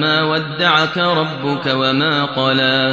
ما وَدَّعَكَ رَبُّكَ وَمَا قَلَىٰ